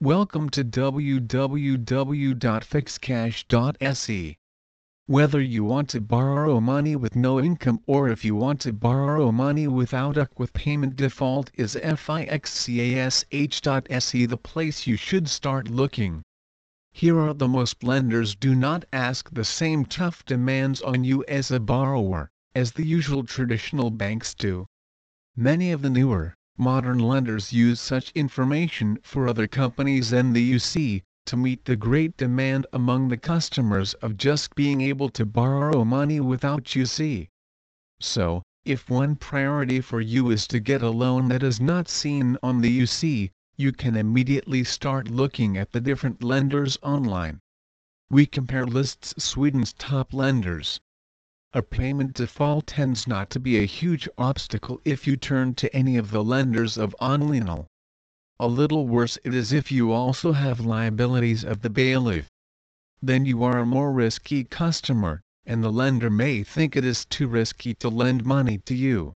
Welcome to www.fixcash.se. Whether you want to borrow money with no income or if you want to borrow money without a with payment default is fixcash.se the place you should start looking. Here are the most lenders do not ask the same tough demands on you as a borrower, as the usual traditional banks do. Many of the newer, modern lenders use such information for other companies than the UC, to meet the great demand among the customers of just being able to borrow money without UC. So, if one priority for you is to get a loan that is not seen on the UC, you can immediately start looking at the different lenders online. We compare lists Sweden's top lenders, a payment default tends not to be a huge obstacle if you turn to any of the lenders of Onlinal. A little worse it is if you also have liabilities of the bailiff. Then you are a more risky customer, and the lender may think it is too risky to lend money to you.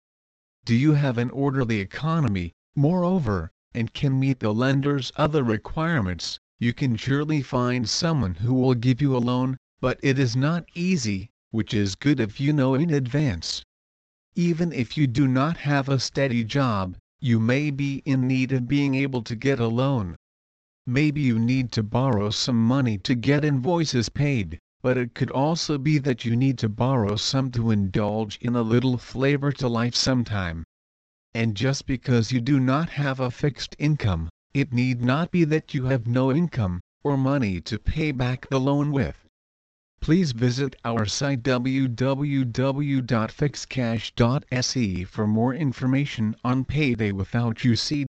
Do you have an orderly economy, moreover, and can meet the lender's other requirements, you can surely find someone who will give you a loan, but it is not easy, which is good if you know in advance. Even if you do not have a steady job, you may be in need of being able to get a loan. Maybe you need to borrow some money to get invoices paid, but it could also be that you need to borrow some to indulge in a little flavor to life sometime. And just because you do not have a fixed income, it need not be that you have no income, or money to pay back the loan with. Please visit our site www.fixcash.se for more information on Payday Without UC.